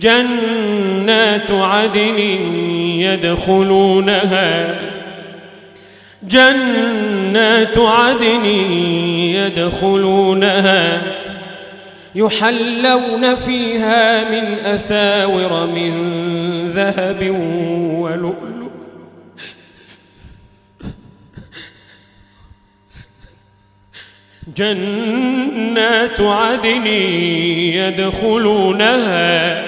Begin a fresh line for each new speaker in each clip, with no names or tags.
جنات عدن يدخلونها. جنات عدن يدخلونها. يحلون فيها من أساور من ذهب ولؤلؤ. جنات عدن يدخلونها.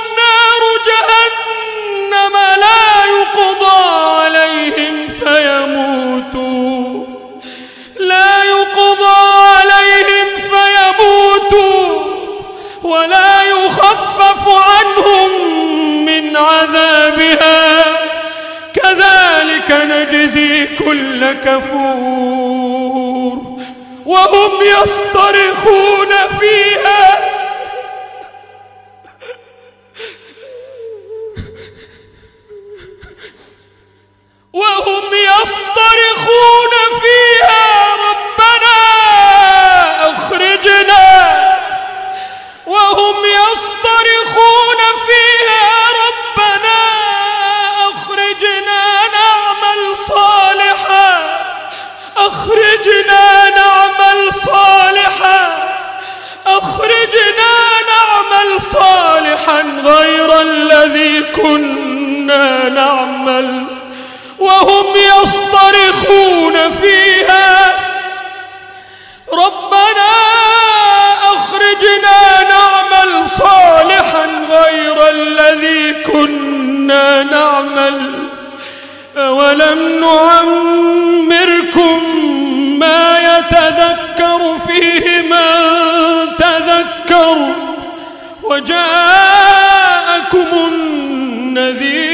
نجزي كل كفور وهم يصطرخون فيها صالحا غير الذي كنا نعمل وهم يصطرخون فيها. ربنا أخرجنا نعمل صالحا غير الذي كنا نعمل. أولم نعمركم ما يتذكر وجاءكم النذير.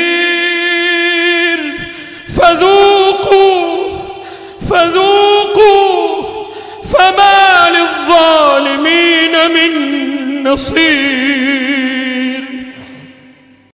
فذوقوا فذوقوا فما للظالمين من نصير.